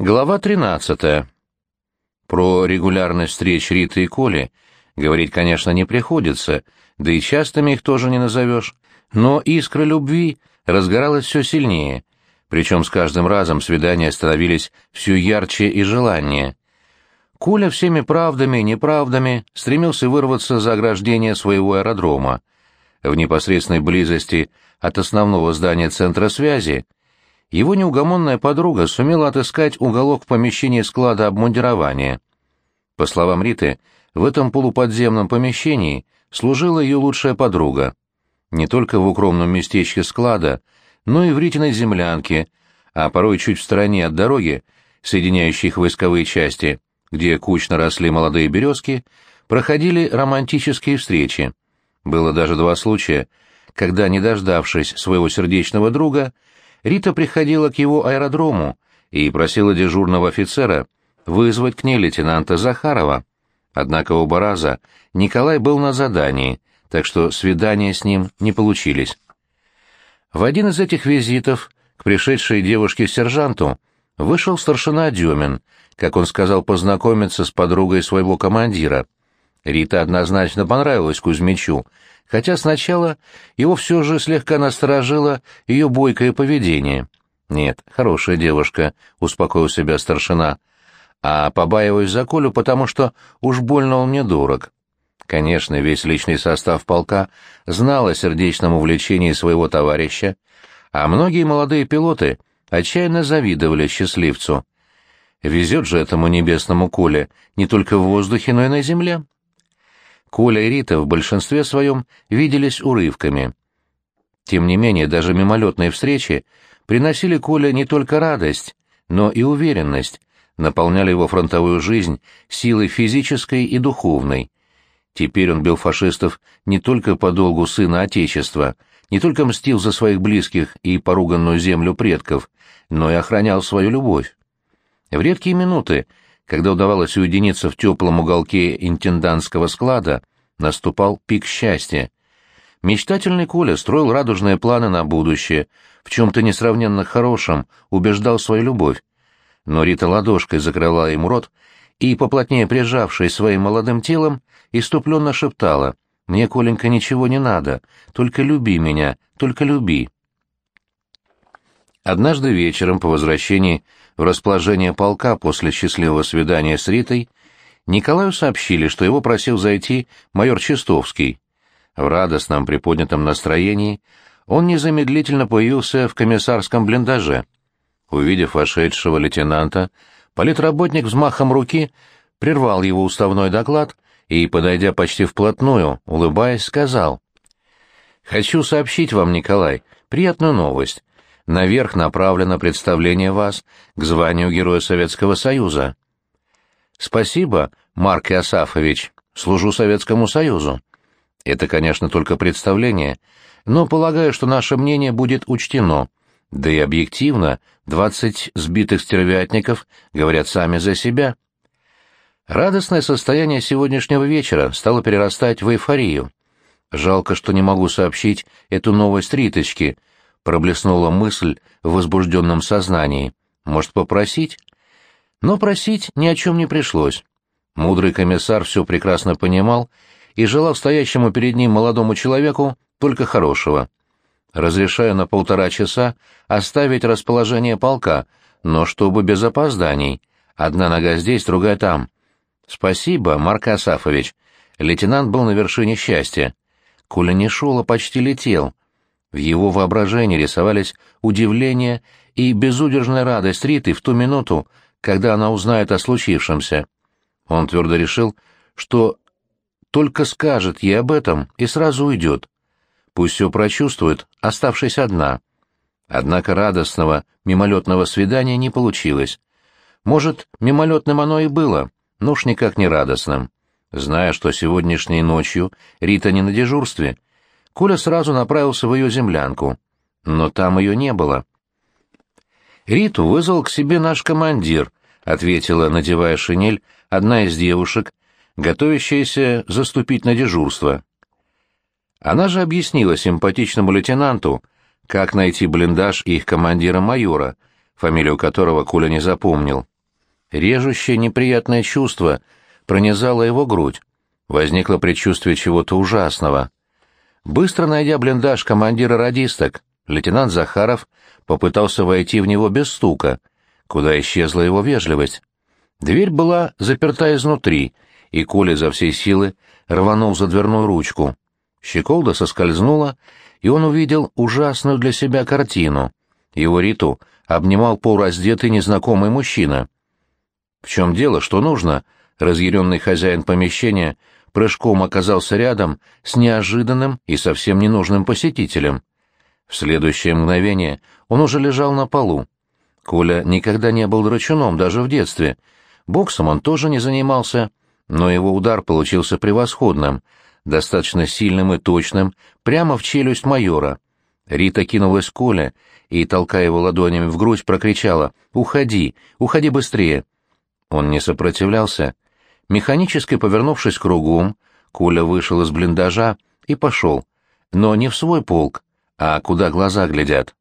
Глава 13. Про регулярность встреч Риты и Коли говорить, конечно, не приходится, да и частыми их тоже не назовешь, но искра любви разгоралась все сильнее, причем с каждым разом свидания становились все ярче и желаннее. Коля всеми правдами и неправдами стремился вырваться за ограждение своего аэродрома. В непосредственной близости от основного здания центра связи его неугомонная подруга сумела отыскать уголок в помещении склада обмундирования. По словам Риты, в этом полуподземном помещении служила ее лучшая подруга. Не только в укромном местечке склада, но и в Ритиной землянке, а порой чуть в стороне от дороги, соединяющей их войсковые части, где кучно росли молодые березки, проходили романтические встречи. Было даже два случая, когда, не дождавшись своего сердечного друга, Рита приходила к его аэродрому и просила дежурного офицера вызвать к ней лейтенанта Захарова. Однако оба раза Николай был на задании, так что свидания с ним не получились. В один из этих визитов к пришедшей девушке-сержанту вышел старшина Демин, как он сказал, познакомиться с подругой своего командира. Рита однозначно понравилась Кузьмичу, хотя сначала его все же слегка насторожило ее бойкое поведение. «Нет, хорошая девушка», — успокоил себя старшина. «А побаиваюсь за Колю, потому что уж больно он мне дорог». Конечно, весь личный состав полка знал о сердечном увлечении своего товарища, а многие молодые пилоты отчаянно завидовали счастливцу. Везет же этому небесному Коле не только в воздухе, но и на земле. Коля и Рита в большинстве своем виделись урывками. Тем не менее, даже мимолетные встречи приносили Коле не только радость, но и уверенность, наполняли его фронтовую жизнь силой физической и духовной. Теперь он бил фашистов не только по долгу сына Отечества, не только мстил за своих близких и поруганную землю предков, но и охранял свою любовь. В редкие минуты, когда удавалось уединиться в теплом уголке интендантского склада, наступал пик счастья. Мечтательный Коля строил радужные планы на будущее, в чем-то несравненно хорошем убеждал свою любовь. Но Рита ладошкой закрыла ему рот и, поплотнее прижавшись своим молодым телом, иступленно шептала «Мне, Коленька, ничего не надо, только люби меня, только люби». Однажды вечером по возвращении в расположение полка после счастливого свидания с Ритой, Николаю сообщили, что его просил зайти майор Чистовский. В радостном приподнятом настроении он незамедлительно появился в комиссарском блиндаже. Увидев вошедшего лейтенанта, политработник взмахом руки прервал его уставной доклад и, подойдя почти вплотную, улыбаясь, сказал, «Хочу сообщить вам, Николай, приятную новость. Наверх направлено представление вас к званию Героя Советского Союза. Спасибо, Марк Иосафович, служу Советскому Союзу. Это, конечно, только представление, но полагаю, что наше мнение будет учтено. Да и объективно, двадцать сбитых стервятников говорят сами за себя. Радостное состояние сегодняшнего вечера стало перерастать в эйфорию. Жалко, что не могу сообщить эту новость Риточке — проблеснула мысль в возбужденном сознании. Может, попросить? Но просить ни о чем не пришлось. Мудрый комиссар все прекрасно понимал и желал стоящему перед ним молодому человеку только хорошего. Разрешаю на полтора часа оставить расположение полка, но чтобы без опозданий. Одна нога здесь, другая там. Спасибо, Марк Асафович. Лейтенант был на вершине счастья. Коля не шел, а почти летел. В его воображении рисовались удивление и безудержная радость Риты в ту минуту, когда она узнает о случившемся. Он твердо решил, что только скажет ей об этом и сразу уйдет. Пусть все прочувствует, оставшись одна. Однако радостного, мимолетного свидания не получилось. Может, мимолетным оно и было, но уж никак не радостным. Зная, что сегодняшней ночью Рита не на дежурстве, Коля сразу направился в ее землянку, но там ее не было. «Риту вызвал к себе наш командир», — ответила, надевая шинель, одна из девушек, готовящаяся заступить на дежурство. Она же объяснила симпатичному лейтенанту, как найти блиндаж их командира-майора, фамилию которого Коля не запомнил. Режущее неприятное чувство пронизало его грудь. Возникло предчувствие чего-то ужасного. Быстро найдя блиндаж командира радисток, лейтенант Захаров попытался войти в него без стука, куда исчезла его вежливость. Дверь была заперта изнутри, и Коля за всей силы рванул за дверную ручку. Щеколда соскользнула, и он увидел ужасную для себя картину. Его Риту обнимал полураздетый незнакомый мужчина. «В чем дело? Что нужно?» Разъяренный хозяин помещения прыжком оказался рядом с неожиданным и совсем ненужным посетителем. В следующее мгновение он уже лежал на полу. Коля никогда не был драчуном, даже в детстве. Боксом он тоже не занимался, но его удар получился превосходным — достаточно сильным и точным, прямо в челюсть майора. Рита кинулась к Коле и, толкая его ладонями в грудь, прокричала «Уходи! Уходи быстрее!» Он не сопротивлялся. Механически повернувшись кругом, Коля вышел из блиндажа и пошел. Но не в свой полк, а куда глаза глядят.